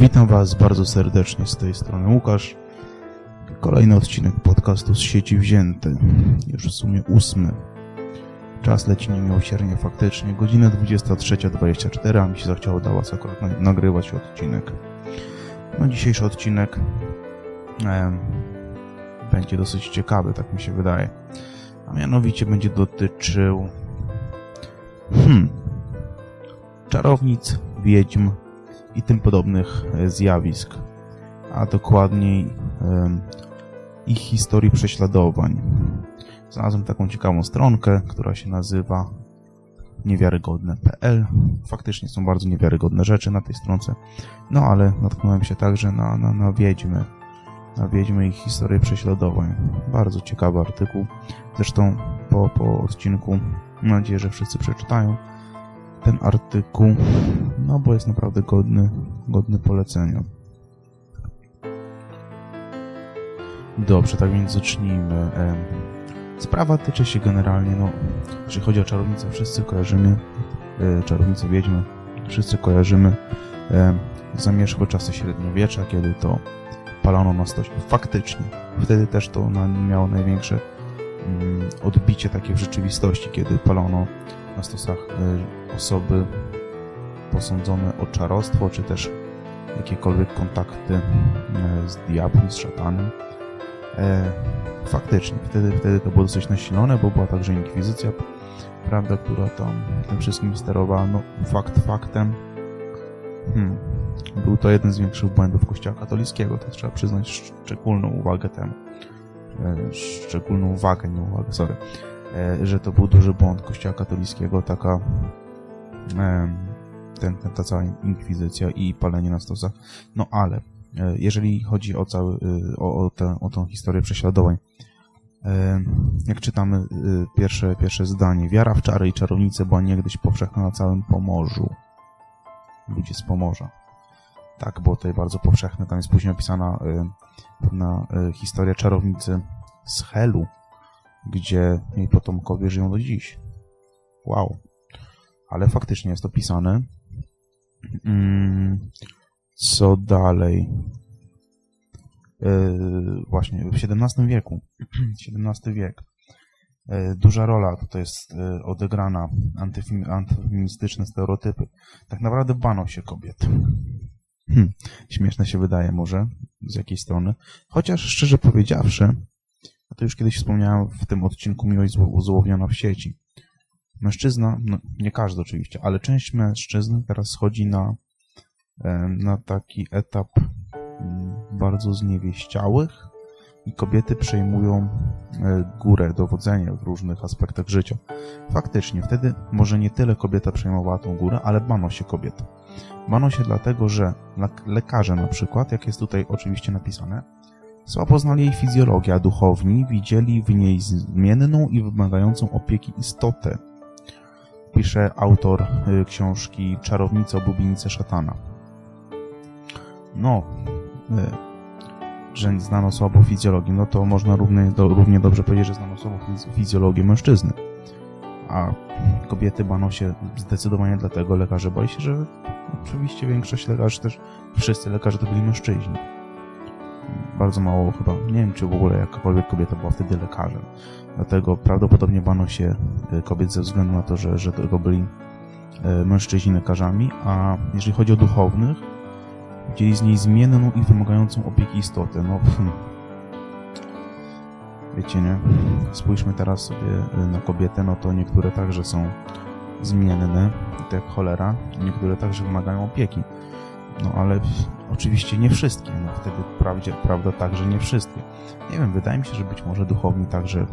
Witam Was bardzo serdecznie z tej strony Łukasz. Kolejny odcinek podcastu z sieci wzięty. Już w sumie ósmy. Czas leci niemiłosiernie faktycznie. Godzina 23.24, a mi się zachciało dla Was akurat nagrywać odcinek. No dzisiejszy odcinek e, będzie dosyć ciekawy, tak mi się wydaje. A mianowicie będzie dotyczył hmm, czarownic, wiedźm, i tym podobnych e, zjawisk, a dokładniej ich historii prześladowań. Znalazłem taką ciekawą stronkę, która się nazywa niewiarygodne.pl. Faktycznie są bardzo niewiarygodne rzeczy na tej stronce, no ale natknąłem się także na, na, na wiedźmy, na wiedźmy i historię prześladowań. Bardzo ciekawy artykuł. Zresztą po, po odcinku mam nadzieję, że wszyscy przeczytają ten artykuł, no bo jest naprawdę godny, godny polecenia. Dobrze, tak więc zacznijmy. Sprawa tyczy się generalnie, no, jeżeli chodzi o czarownicę, wszyscy kojarzymy e, czarownicę wiedźmy, wszyscy kojarzymy zamierzchłe czasy średniowiecza, kiedy to palono na stosie. Faktycznie, wtedy też to miało największe odbicie takie w rzeczywistości, kiedy palono na stosach e, osoby posądzone o czarostwo, czy też jakiekolwiek kontakty e, z diabłem, z szatanem. E, faktycznie, wtedy, wtedy to było dosyć nasilone, bo była także inkwizycja, prawda, która tam tym wszystkim sterowała. No, fakt faktem, hmm, był to jeden z większych błędów Kościoła katolickiego, to trzeba przyznać szczególną uwagę temu. Szczególną uwagę, nie uwagę, sorry E, że to był duży błąd Kościoła katolickiego, taka ten, ten, ta cała inkwizycja i palenie na stosach. No ale e, jeżeli chodzi o, cały, e, o, o, tę, o tą historię prześladowań, jak czytamy pierwsze, pierwsze zdanie, wiara w czary i czarownice była niegdyś powszechna na całym Pomorzu. Ludzie z Pomorza. Tak, było tutaj bardzo powszechne. Tam jest później opisana pewna historia czarownicy z Helu, gdzie jej potomkowie żyją do dziś. Wow. Ale faktycznie jest to pisane. Mm, co dalej? Yy, właśnie, w XVII wieku. XVII wiek. Duża rola tutaj jest odegrana antyfeministyczne stereotypy. Tak naprawdę bano się kobiet. Hm, śmieszne się wydaje może z jakiej strony. Chociaż szczerze powiedziawszy, a to już kiedyś wspomniałem w tym odcinku Miłość złowiona w sieci. Mężczyzna, no nie każdy oczywiście, ale część mężczyzn teraz schodzi na, e, na taki etap mm, bardzo zniewieściałych i kobiety przejmują e, górę, dowodzenie w różnych aspektach życia. Faktycznie, wtedy może nie tyle kobieta przejmowała tą górę, ale bano się kobiet. Bano się dlatego, że lekarze na przykład, jak jest tutaj oczywiście napisane, Słabo znali jej fizjologię, a duchowni widzieli w niej zmienną i wymagającą opieki istotę. Pisze autor y, książki Czarownica o bubienicy szatana. No, y, że znano słabo fizjologię, no to można równie, do, równie dobrze powiedzieć, że znano słabo fizjologię mężczyzny. A kobiety bano się zdecydowanie dlatego, lekarze bali się, że oczywiście większość lekarzy też, wszyscy lekarze to byli mężczyźni bardzo mało chyba, nie wiem czy w ogóle jakakolwiek kobieta była wtedy lekarzem. Dlatego prawdopodobnie bano się e, kobiet ze względu na to, że, że tego byli e, mężczyźni lekarzami, a jeżeli chodzi o duchownych, widzieli z niej zmienną i wymagającą opieki istotę. No, hmm. wiecie, nie? Spójrzmy teraz sobie e, na kobietę, no to niektóre także są zmienne, tak jak cholera, niektóre także wymagają opieki. No ale oczywiście nie wszystkie. No wtedy prawdzie, prawda także nie wszystkie. Nie wiem, wydaje mi się, że być może duchowni także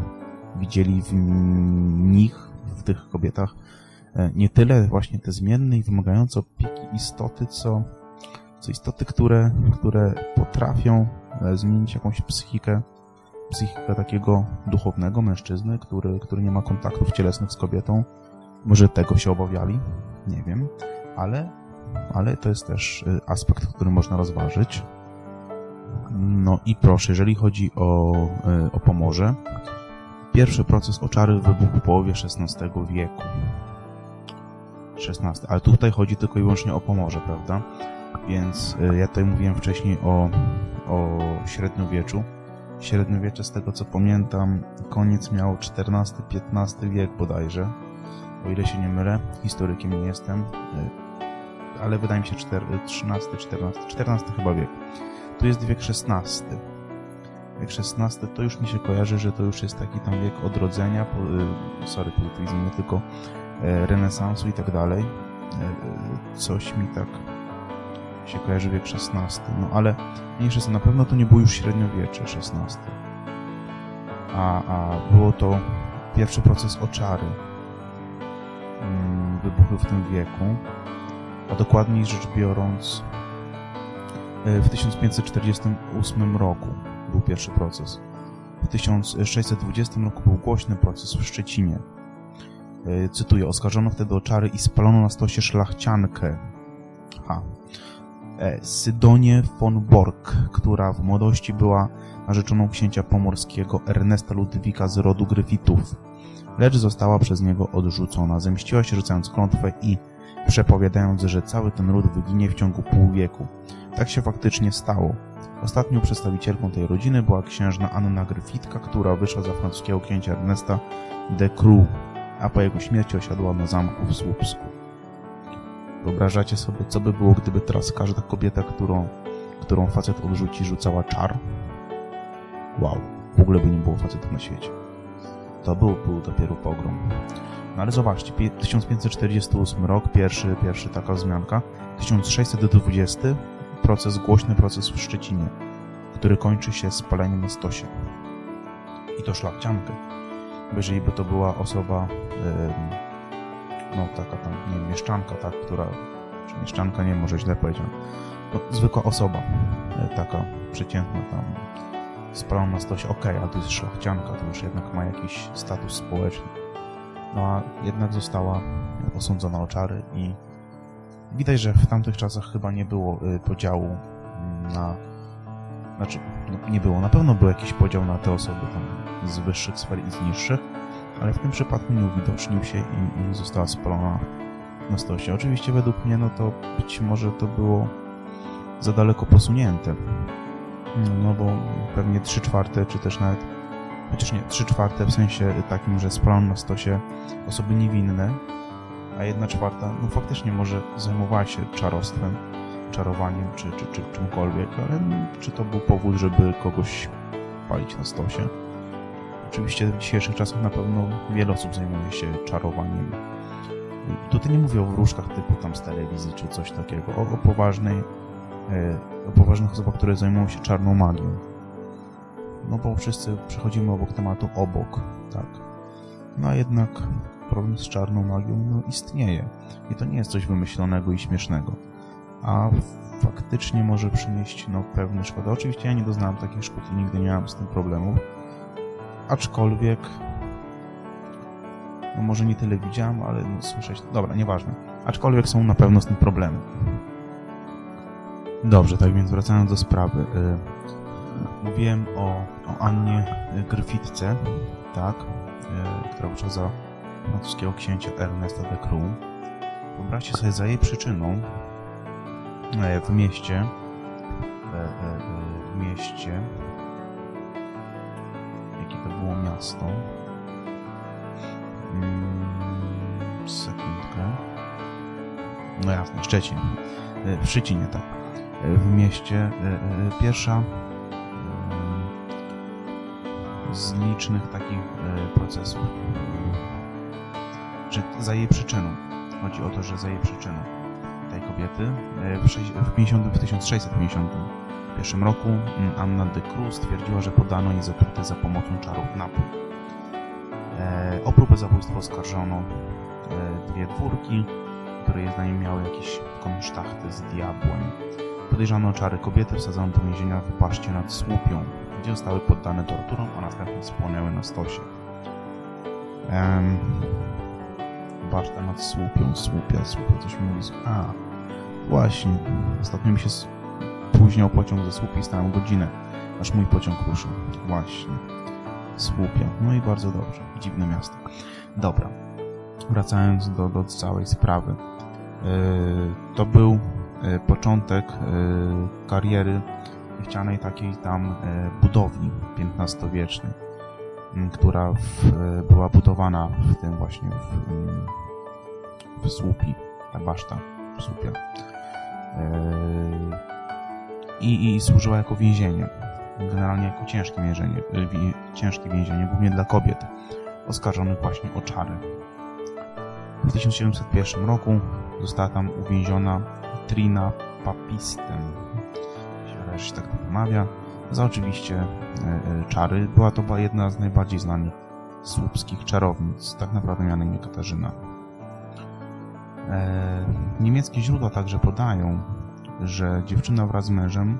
widzieli w nich, w tych kobietach, e, nie tyle właśnie te zmienne i wymagające opieki istoty, co, co istoty, które, które potrafią e, zmienić jakąś psychikę, psychikę takiego duchownego mężczyzny, który, który nie ma kontaktów cielesnych z kobietą. Może tego się obawiali, nie wiem, ale ale to jest też y, aspekt, który można rozważyć. No i proszę, jeżeli chodzi o, y, o Pomorze, pierwszy proces oczary wybuchł w połowie XVI wieku. XVI. Ale tutaj chodzi tylko i wyłącznie o Pomorze, prawda? Więc y, ja tutaj mówiłem wcześniej o, o średniowieczu. Średniowiecze, z tego co pamiętam, koniec miał XIV-XV wiek bodajże, o ile się nie mylę. Historykiem nie jestem, y, ale wydaje mi się XIII, XIV, XIV chyba wiek. Tu jest wiek XVI. Wiek XVI to już mi się kojarzy, że to już jest taki tam wiek odrodzenia, y, sorry, pozytywizmu, nie tylko e, renesansu i tak dalej. E, coś mi tak się kojarzy wiek XVI. No ale mniejsze na pewno to nie było już średniowiecze XVI. A, a było to pierwszy proces oczary. Mm, wybuchły w tym wieku. A dokładniej rzecz biorąc, e, w 1548 roku był pierwszy proces. W 1620 roku był głośny proces w Szczecinie. E, cytuję, oskarżono wtedy o czary i spalono na stosie szlachciankę. Ha. E, Sydonię von Borg, która w młodości była narzeczoną księcia pomorskiego Ernesta Ludwika z rodu Gryfitów, lecz została przez niego odrzucona. Zemściła się rzucając klątwę i przepowiadając, że cały ten ród wyginie w ciągu pół wieku. Tak się faktycznie stało. Ostatnią przedstawicielką tej rodziny była księżna Anna Gryfitka, która wyszła za francuskiego księcia Ernesta de Croo, a po jego śmierci osiadła na zamku w Słupsku. Wyobrażacie sobie, co by było, gdyby teraz każda kobieta, którą, którą facet odrzuci, rzucała czar? Wow, w ogóle by nie było facetów na świecie. To był, był dopiero pogrom. No ale zobaczcie, 1548 rok, pierwszy, pierwszy taka wzmianka. 1620 proces, głośny proces w Szczecinie, który kończy się spaleniem na stosie. I to szlachciankę. Jeżeli by to była osoba, no taka tam, nie wiem, mieszczanka, tak, która, czy mieszczanka, nie, może źle powiedziałem, no, zwykła osoba, e, taka przeciętna tam, spalona na stosie, okej, okay, ale to jest szlachcianka, to już jednak ma jakiś status społeczny. No a jednak została osądzona o czary i Widać, że w tamtych czasach chyba nie było y, podziału na... Znaczy, no, nie było. Na pewno był jakiś podział na te osoby tam z wyższych sfer i z niższych, ale w tym przypadku nie uwidocznił się i, i została spalona na stosie. Oczywiście według mnie, no to być może to było za daleko posunięte. No bo pewnie 3 czwarte, czy też nawet, chociaż nie, 3 czwarte w sensie takim, że spalono na stosie osoby niewinne, a jedna czwarta, no faktycznie może zajmowała się czarostwem, czarowaniem czy, czy, czy czymkolwiek, ale czy to był powód, żeby kogoś palić na stosie? Oczywiście w dzisiejszych czasach na pewno wiele osób zajmuje się czarowaniem. Tutaj nie mówię o wróżkach typu tam z telewizji czy coś takiego, o, o poważnej, o poważnych osobach, które zajmują się czarną magią. No bo wszyscy przechodzimy obok tematu obok, tak. No a jednak problem z czarną magią no, istnieje. I to nie jest coś wymyślonego i śmiesznego. A faktycznie może przynieść no, pewne szkody. Oczywiście ja nie doznałem takich szkód i nigdy nie miałem z tym problemów. Aczkolwiek no może nie tyle widziałem, ale no, słyszeć... Dobra, nieważne. Aczkolwiek są na pewno z tym problemy. Dobrze, tak więc wracając do sprawy. Yy, mówiłem o, o Annie Gryfitce, tak, yy, która uczyła za francuskiego księcia Ernesta de Croo. Wyobraźcie sobie za jej przyczyną w mieście w mieście jakie to było miasto mm, sekundkę no jasne, Szczecin w Szczecinie, tak w mieście pierwsza z licznych takich procesów że za jej przyczyną. Chodzi o to, że za jej przyczyną tej kobiety e, w, 60, w, 50, w 1651 roku mm, Anna de Cruz stwierdziła, że podano jej zatrutę za pomocą czarów napój. E, o próbę zabójstwa oskarżono e, dwie dwórki, które zdaniem miały jakieś konsztachty z diabłem. Podejrzano czary kobiety, wsadzono do więzienia w paszcie nad Słupią, gdzie zostały poddane torturom, a następnie spłonęły na stosie. Baszta nad słupią, słupia, słupia, coś mi mówi. A, właśnie, ostatnio mi się spóźniał pociąg ze słupi, stałem godzinę, aż mój pociąg ruszył. Właśnie, słupia. No i bardzo dobrze, dziwne miasto. Dobra. wracając do, do całej sprawy. To był początek kariery chcianej takiej tam budowli XV-wiecznej, która w, była budowana w tym właśnie w, w słupi, ta baszta w słupie. I, I służyła jako więzienie, generalnie jako ciężkie więzienie, ciężkie więzienie, głównie dla kobiet oskarżonych właśnie o czary. W 1701 roku została tam uwięziona Trina Papistem, jeśli się tak wymawia, za oczywiście e, e, czary. Była to była jedna z najbardziej znanych słupskich czarownic, tak naprawdę miała na imię Katarzyna. E, niemieckie źródła także podają, że dziewczyna wraz z mężem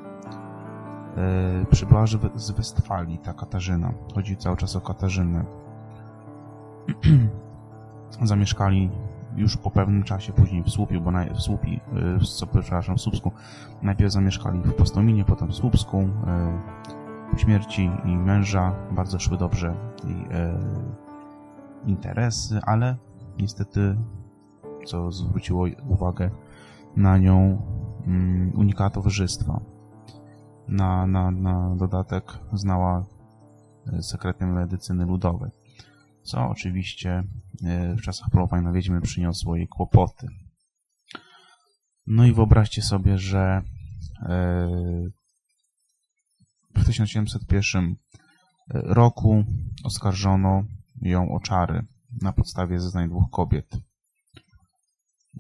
przybyła z Westfalii, ta Katarzyna. Chodzi cały czas o Katarzynę. Zamieszkali już po pewnym czasie później w Słupiu, bo na, w Słupi, w, przepraszam, w Słupsku. Najpierw zamieszkali w Postominie, potem w Słupsku. Po śmierci i męża bardzo szły dobrze i e, interesy, ale niestety, co zwróciło uwagę na nią, mm, unikała towarzystwa. Na, na, na dodatek znała sekrety medycyny ludowej co oczywiście w czasach polowań na wiedźmy przyniosło jej kłopoty. No i wyobraźcie sobie, że e, w 1701 roku oskarżono ją o czary na podstawie zeznań dwóch kobiet.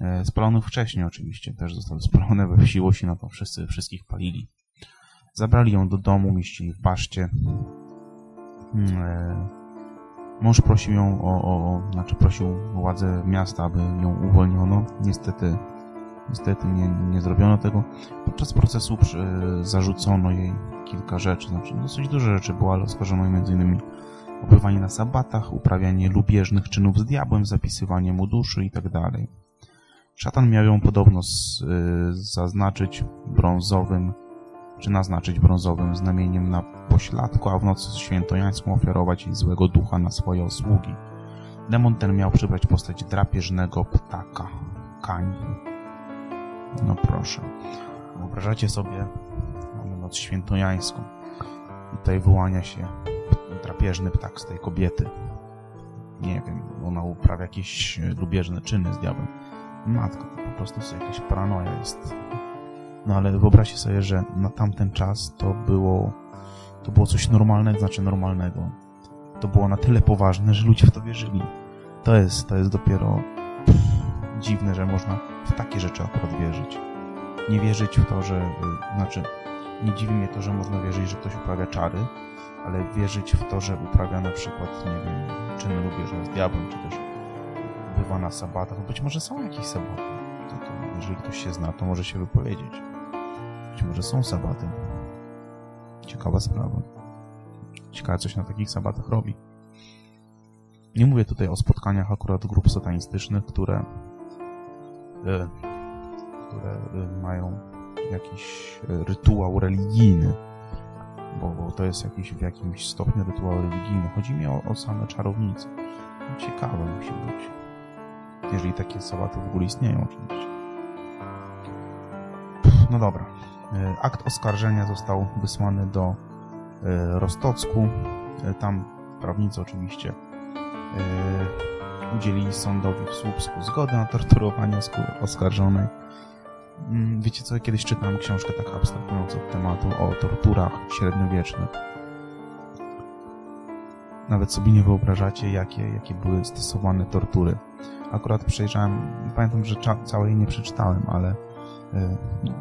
E, spalonych wcześniej oczywiście, też zostały spalone we wsi na to wszyscy wszystkich palili. Zabrali ją do domu, mieścili w baszcie. Mąż prosił ją o, o, o znaczy prosił władze miasta, aby ją uwolniono. Niestety, niestety nie, nie zrobiono tego. Podczas procesu przy, zarzucono jej kilka rzeczy, znaczy dosyć duże rzeczy było, ale oskarżono jej m.in. obywanie na sabatach, uprawianie lubieżnych czynów z diabłem, zapisywanie mu duszy itd. Tak Szatan miał ją podobno z, y, zaznaczyć brązowym czy naznaczyć brązowym znamieniem na pośladku, a w nocy świętojańską ofiarować złego ducha na swoje osługi. Demon ten miał przybrać postać drapieżnego ptaka. Kań. No proszę. Wyobrażacie sobie, mamy noc świętojańską. Tutaj wyłania się drapieżny ptak z tej kobiety. Nie wiem, ona uprawia jakieś lubieżne czyny z diabłem. Matko, to po prostu jest jakaś paranoja jest no ale wyobraźcie sobie, że na tamten czas to było, to było coś normalnego, znaczy normalnego. To było na tyle poważne, że ludzie w to wierzyli. To jest, to jest dopiero pff, dziwne, że można w takie rzeczy akurat wierzyć. Nie wierzyć w to, że, y, znaczy, nie dziwi mnie to, że można wierzyć, że ktoś uprawia czary, ale wierzyć w to, że uprawia na przykład, nie wiem, czyny lubieżne z diabłem, czy też bywa na sabatach. Być może są jakieś sabaty. To, to, jeżeli ktoś się zna, to może się wypowiedzieć. Być może są sabaty. Ciekawa sprawa. Ciekawe, coś na takich sabatach robi. Nie mówię tutaj o spotkaniach akurat grup satanistycznych, które, e, które e, mają jakiś rytuał religijny, bo, bo, to jest jakiś, w jakimś stopniu rytuał religijny. Chodzi mi o, o same czarownice. Ciekawe musi być. Jeżeli takie sabaty w ogóle istnieją oczywiście. No dobra. E, akt oskarżenia został wysłany do e, Rostocku. E, tam prawnicy oczywiście udzielili sądowi w Słupsku zgody na torturowanie oskarżonej. Mm, wiecie co, kiedyś czytałem książkę tak abstrahując od tematu o torturach średniowiecznych. Nawet sobie nie wyobrażacie, jakie, jakie były stosowane tortury. Akurat przejrzałem, pamiętam, że całej nie przeczytałem, ale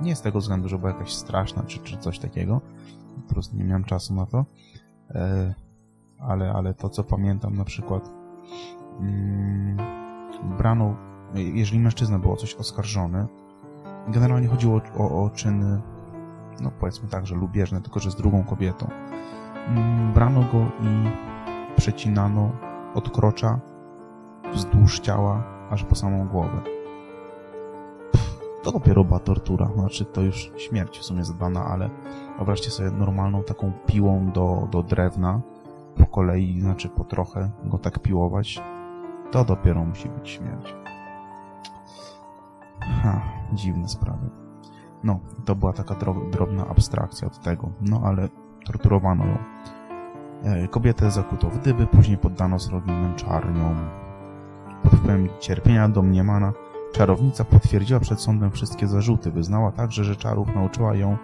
nie z tego względu, że była jakaś straszna czy, czy coś takiego. Po prostu nie miałem czasu na to. E, ale, ale to, co pamiętam na przykład mm, brano, jeżeli mężczyzna był o coś oskarżony, generalnie chodziło o, o, o czyny, no powiedzmy tak, że lubieżne, tylko że z drugą kobietą. Mm, brano go i przecinano od krocza wzdłuż ciała aż po samą głowę to dopiero była tortura. Znaczy, to już śmierć w sumie zadana, ale wyobraźcie sobie normalną taką piłą do, do drewna po kolei, znaczy po trochę go tak piłować. To dopiero musi być śmierć. Ha, dziwne sprawy. No, to była taka dro- drobna abstrakcja od tego. No, ale torturowano ją. E, Kobietę zakuto w dyby, później poddano srogim męczarniom. Pod wpływem cierpienia domniemana czarownica potwierdziła przed sądem wszystkie zarzuty. Wyznała także, że czarów nauczyła ją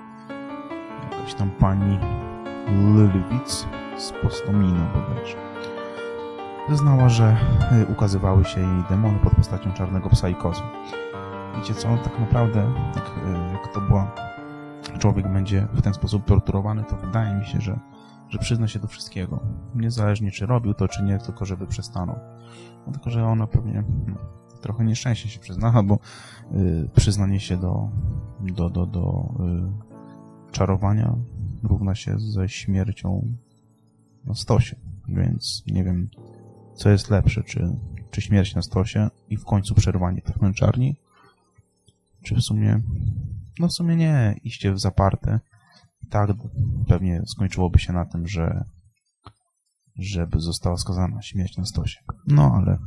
jakaś tam pani Lilwitz z Postomino bodajże. Wyznała, że y, ukazywały się jej demony pod postacią czarnego psa i kozy. Wiecie co, tak naprawdę, jak, y, jak to była, człowiek będzie w ten sposób torturowany, to wydaje mi się, że, że przyzna się do wszystkiego. Niezależnie czy robił to, czy nie, tylko żeby przestanął. No, tylko, że ona pewnie hmm, trochę nieszczęście się przyznała, bo y, przyznanie się do, do, do, do y, czarowania równa się ze śmiercią na stosie. Więc nie wiem, co jest lepsze, czy, czy śmierć na stosie i w końcu przerwanie tych męczarni, czy w sumie, no w sumie nie, iście w zaparte. Tak pewnie skończyłoby się na tym, że żeby została skazana na śmierć na stosie. No, ale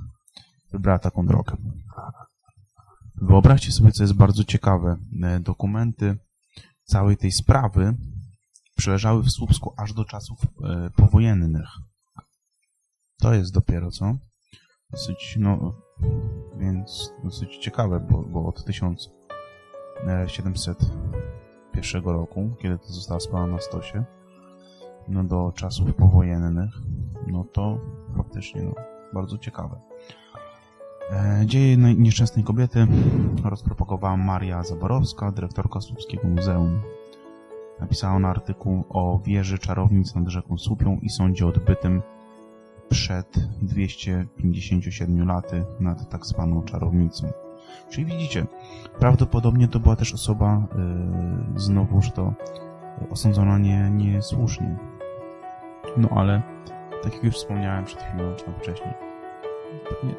wybrała taką drogę. Wyobraźcie sobie, co jest bardzo ciekawe. E, Dokumenty całej tej sprawy przeleżały w Słupsku aż do czasów e, powojennych. To jest dopiero co? Dosyć, no, więc dosyć ciekawe, bo, bo od 1701 roku, kiedy to została spalona na stosie, no do czasów powojennych, no to faktycznie no, bardzo ciekawe. E, Dzieje nieszczęsnej kobiety rozpropagowała Maria Zaborowska, dyrektorka Słupskiego Muzeum. Napisała ona artykuł o wieży czarownic nad rzeką Słupią i sądzie odbytym przed 257 laty nad tak zwaną czarownicą. Czyli widzicie, prawdopodobnie to była też osoba, yy, znowuż to osądzona nie, niesłusznie. No ale, tak jak już wspomniałem przed chwilą, czy tam wcześniej,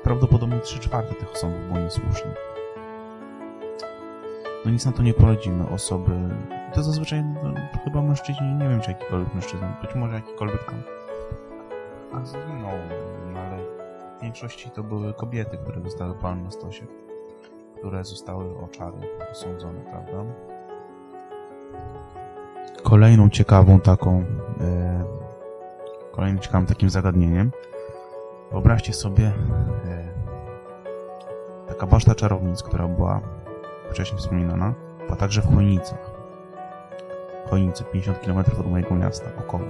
prawdopodobnie 3 czwarte tych osądów było niesłusznych. No nic na to nie poradzimy. Osoby, to zazwyczaj no, chyba mężczyźni, nie wiem czy jakikolwiek mężczyzna, być może jakikolwiek tam a zginął, no ale w większości to były kobiety, które zostały palne na stosie, które zostały o czary prawda? Kolejną ciekawą taką, e, kolejnym ciekawym takim zagadnieniem, wyobraźcie sobie e, taka baszta czarownic, która była wcześniej wspominana, była także w Chojnicach. Chojnice 50 km od mojego miasta, około,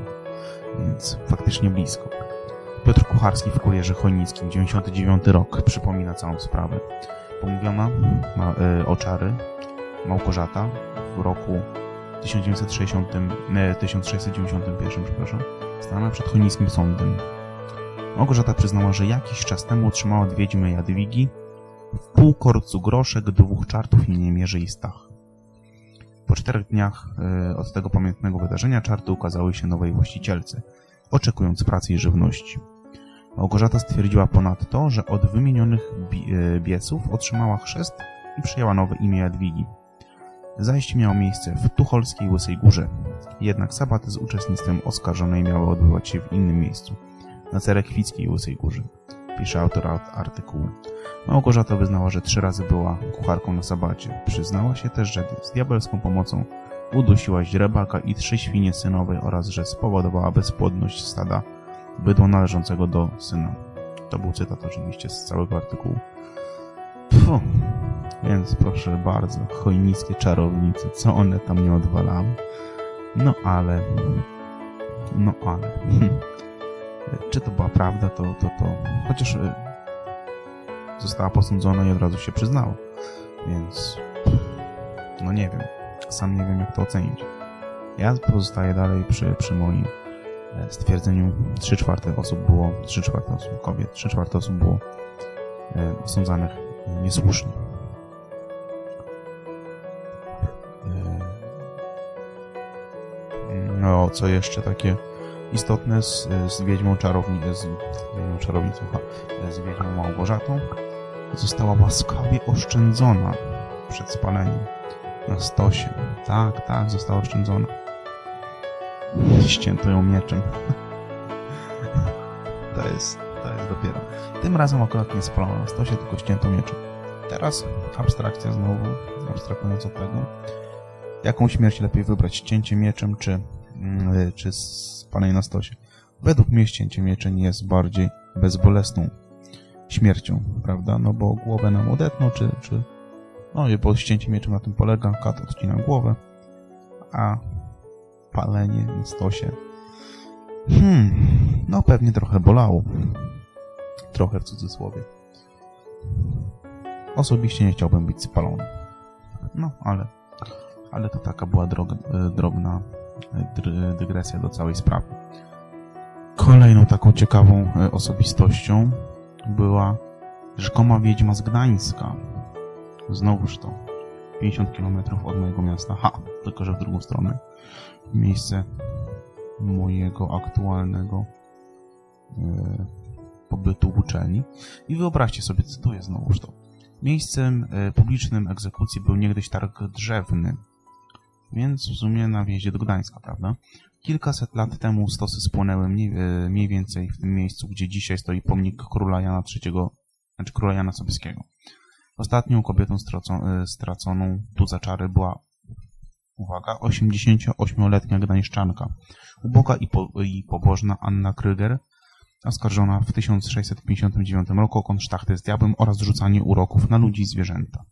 więc faktycznie blisko. Piotr Kucharski w Kurierze Chojnickim, 99 rok, przypomina całą sprawę. Pomówiona ma, e, o czary Małgorzata w roku 1960, e, 1691, przepraszam, stanęła przed chojnickim sądem. Małgorzata przyznała, że jakiś czas temu otrzymała od wiedźmy Jadwigi w pół korcu groszek dwóch czartów imieniem Mierzy i Stach. Po czterech dniach e, od tego pamiętnego wydarzenia czarty ukazały się nowej właścicielce, oczekując pracy i żywności. Małgorzata stwierdziła ponadto, że od wymienionych e, biesów otrzymała chrzest i przyjęła nowe imię Jadwigi. Zajście miało miejsce w Tucholskiej Łysej Górze, jednak sabaty z uczestnictwem oskarżonej miały odbywać się w innym miejscu, na Cerekwickiej Łysej Górze, pisze autor art- artykułu. Małgorzata wyznała, że trzy razy była kucharką na sabacie. Przyznała się też, że z diabelską pomocą udusiła źrebaka i trzy świnie synowej oraz, że spowodowała bezpłodność stada bydła należącego do syna. To był cytat oczywiście z całego artykułu. Pfu. Więc proszę bardzo, chojnickie czarownice, co one tam nie odwalały? No ale... No ale... Czy to była prawda, to... to, to chociaż e, została posądzona i od razu się przyznała. Więc... No nie wiem. Sam nie wiem, jak to ocenić. Ja pozostaję dalej przy, przy moim e, stwierdzeniu 3 czwarte osób było, 3 czwarte osób kobiet, 3 czwarte osób było e, osądzanych niesłusznie. No, co jeszcze takie istotne z, z wiedźmą czarowni, z czarownicą, z wiedźmą Małgorzatą, została łaskawie oszczędzona przed spaleniem na stosie. Tak, tak, została oszczędzona. Ścięto ją mieczem. To jest To jest dopiero. Tym razem akurat nie spalono na stosie, tylko ścięto mieczem. Teraz abstrakcja znowu, abstrahując od tego. Jaką śmierć lepiej wybrać? Cięcie mieczem czy, czy spalenie na stosie? Według mnie ścięcie mieczem jest bardziej bezbolesną śmiercią, prawda? No bo głowę nam odetną, czy, czy... No bo ścięcie mieczem na tym polega, kat odcina głowę, a palenie na stosie hmm, no pewnie trochę bolało. Trochę w cudzysłowie. Osobiście nie chciałbym być spalony. No, ale, ale to taka była droga, e, drobna dygresja do całej sprawy. Kolejną taką ciekawą e, osobistością była rzekoma wiedźma z Gdańska. Znowuż to 50 km od mojego miasta. Ha, tylko że w drugą stronę. Miejsce mojego aktualnego e, pobytu w uczelni. I wyobraźcie sobie, cytuję znowuż to. Miejscem e, publicznym egzekucji był niegdyś targ drzewny, więc w sumie na wjeździe do Gdańska, prawda? Kilkaset lat temu stosy spłonęły mniej, e, mniej więcej w tym miejscu, gdzie dzisiaj stoi pomnik króla Jana III, znaczy króla Jana Sobieskiego. Ostatnią kobietą stracą, straconą tu za czary była, uwaga, 88-letnia gdańszczanka, uboga i, po, i pobożna Anna Kryger, oskarżona w 1659 roku o konsztachty z diabłem oraz rzucanie uroków na ludzi i zwierzęta.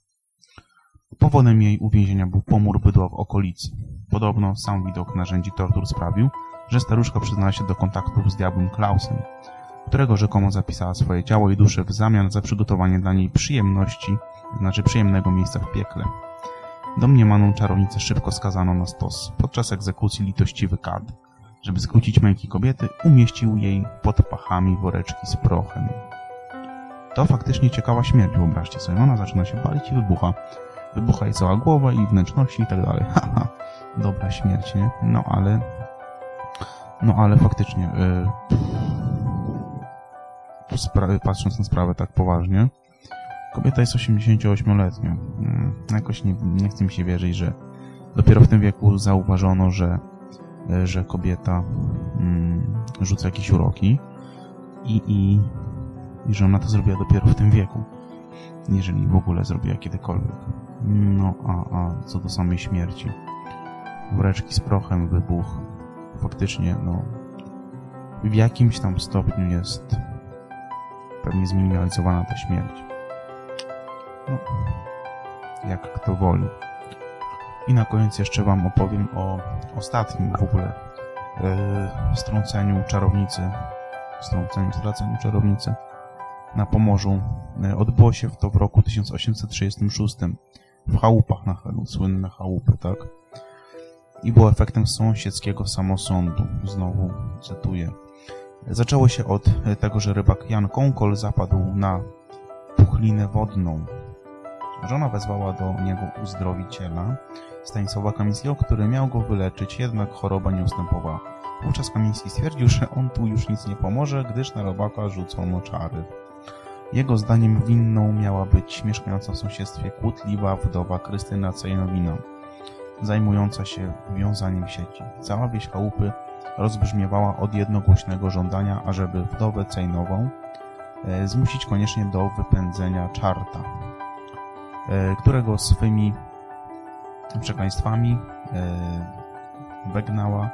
Powodem jej uwięzienia był pomór bydła w okolicy. Podobno sam widok narzędzi tortur sprawił, że staruszka przyznała się do kontaktów z diabłem Klausem, którego rzekomo zapisała swoje ciało i duszę w zamian za przygotowanie dla niej przyjemności, znaczy przyjemnego miejsca w piekle. Domniemaną czarownicę szybko skazano na stos. Podczas egzekucji litościwy Kad, żeby skrócić męki kobiety, umieścił jej pod pachami woreczki z prochem. To faktycznie ciekawa śmierć, wyobraźcie sobie. Ona zaczyna się palić i wybucha. Wybucha jej cała głowa i wnętrzności i tak dalej. Haha, dobra śmierć, nie? No ale... No ale faktycznie... Yy, patrząc na sprawę tak poważnie, kobieta jest 88-letnia. Yy, jakoś nie, nie chce mi się wierzyć, że dopiero w tym wieku zauważono, że E, że kobieta mm, rzuca jakieś uroki i, i, i że ona to zrobiła dopiero w tym wieku, jeżeli w ogóle zrobiła kiedykolwiek. No, a, a co do samej śmierci. Woreczki z prochem, wybuch. Faktycznie, no, w jakimś tam stopniu jest pewnie zminimalizowana ta śmierć. No, jak kto woli. I na koniec jeszcze Wam opowiem o ostatnim w ogóle yy, strąceniu czarownicy, strąceniu, straceniu czarownicy na Pomorzu. Yy, odbyło się to w roku 1836 w chałupach na słynne chałupy, tak? I było efektem sąsiedzkiego samosądu, znowu cytuję. Zaczęło się od tego, że rybak Jan Konkol zapadł na puchlinę wodną. Żona wezwała do niego uzdrowiciela, Stanisława Kamińskiego, który miał go wyleczyć, jednak choroba nie ustępowała. Wówczas Kamiński stwierdził, że on tu już nic nie pomoże, gdyż na robaka rzucono czary. Jego zdaniem winną miała być mieszkająca w sąsiedztwie kłótliwa wdowa Krystyna Cejnowina, zajmująca się wiązaniem sieci. Cała wieś chałupy rozbrzmiewała od jednogłośnego żądania, ażeby wdowę Cejnową e, zmusić koniecznie do wypędzenia czarta, e, którego swymi przekleństwami e, Wegnała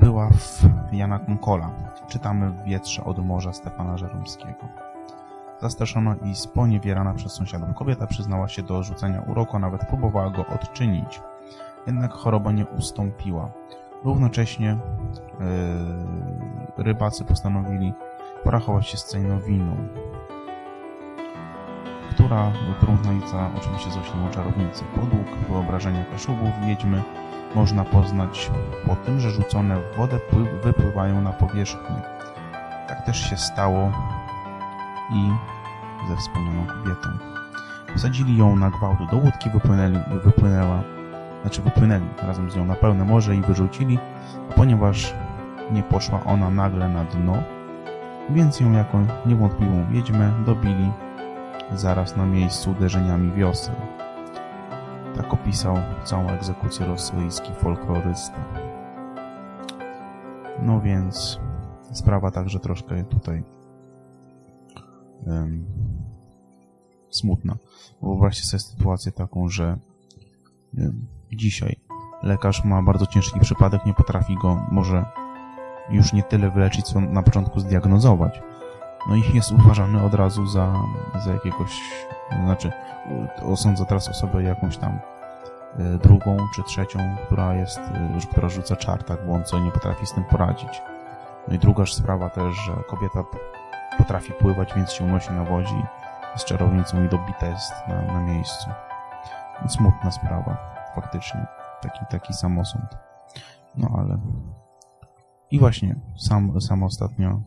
była w Jana Kunkola. Czytamy w wietrze od morza Stefana Żeromskiego. Zastraszona i sponiewierana przez sąsiadów kobieta przyznała się do rzucenia uroku, a nawet próbowała go odczynić. Jednak choroba nie ustąpiła. Równocześnie yy, rybacy postanowili porachować się z Cejnowiną, która, którą znajca oczywiście z ośnią czarownicy. Podług wyobrażenia kaszubów wiedźmy można poznać po tym, że rzucone w wodę wypływają na powierzchnię. Tak też się stało i ze wspomnianą kobietą. Wsadzili ją na gwałt do łódki, wypłynęli, wypłynęła, znaczy wypłynęli razem z nią na pełne morze i wyrzucili, ponieważ nie poszła ona nagle na dno, więc ją jako niewątpliwą wiedźmę dobili zaraz na miejscu uderzeniami wioseł. Tak opisał całą egzekucję rosyjski folklorysta. No więc sprawa także troszkę tutaj um, smutna. Wyobraźcie sobie sytuację taką, że um, dzisiaj lekarz ma bardzo ciężki przypadek, nie potrafi go może już nie tyle wyleczyć, co na początku zdiagnozować. No i jest uważany od razu za, za jakiegoś, znaczy osądza teraz osobę jakąś tam e, drugą czy trzecią, która jest, e, która rzuca czar tak błąco i nie potrafi z tym poradzić. No i druga sprawa też, że kobieta potrafi pływać, więc się unosi na łodzi z czarownicą i dobita jest na, na miejscu. Smutna sprawa, faktycznie. Taki, taki samosąd. No ale... I właśnie, sam, sam ostatnio,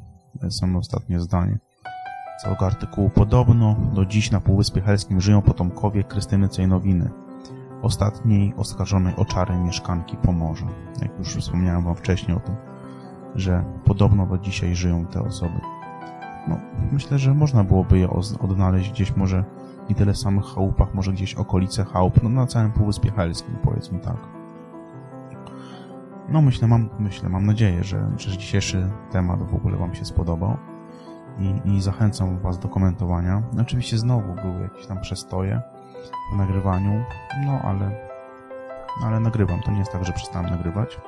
samo ostatnie zdanie całego artykułu. Podobno do dziś na Półwyspie Helskim żyją potomkowie Krystyny Cejnowiny, ostatniej oskarżonej o czary mieszkanki Pomorza. Jak już wspomniałem wam wcześniej o tym, że podobno do dzisiaj żyją te osoby. No, myślę, że można byłoby je odnaleźć gdzieś może nie tyle w samych chałupach, może gdzieś okolice chałup, no na całym Półwyspie Helskim, powiedzmy tak. No myślę, mam, myślę, mam nadzieję, że, że dzisiejszy temat w ogóle Wam się spodobał i, i zachęcam Was do komentowania. Oczywiście znowu były jakieś tam przestoje w nagrywaniu, no ale, ale nagrywam. To nie jest tak, że przestałem nagrywać.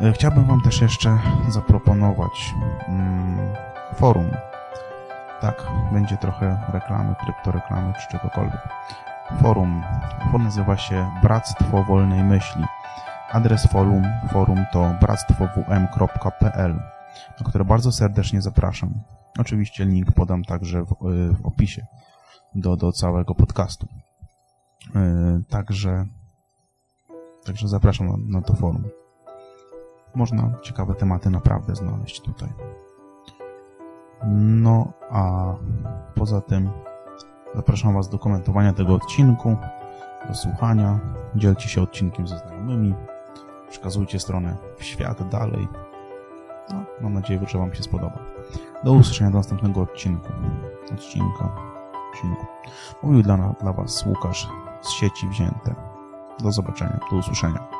E, chciałbym Wam też jeszcze zaproponować mm, forum. Tak, będzie trochę reklamy, kryptoreklamy czy czegokolwiek. Forum. Forum nazywa się Bractwo Wolnej Myśli. Adres forum, forum to bractwowm.pl, na które bardzo serdecznie zapraszam. Oczywiście link podam także w, w opisie do, do całego podcastu. Yy, także, także zapraszam na, na to forum. Można ciekawe tematy naprawdę znaleźć tutaj. No, a poza tym zapraszam Was do komentowania tego odcinku, do słuchania. Dzielcie się odcinkiem ze znajomymi. Przekazujcie stronę w świat dalej. No, mam nadzieję, że Wam się spodoba. Do usłyszenia do następnego odcinku. Odcinka. Odcinku. Mówił dla, dla Was Łukasz z sieci wzięte. Do zobaczenia. Do usłyszenia.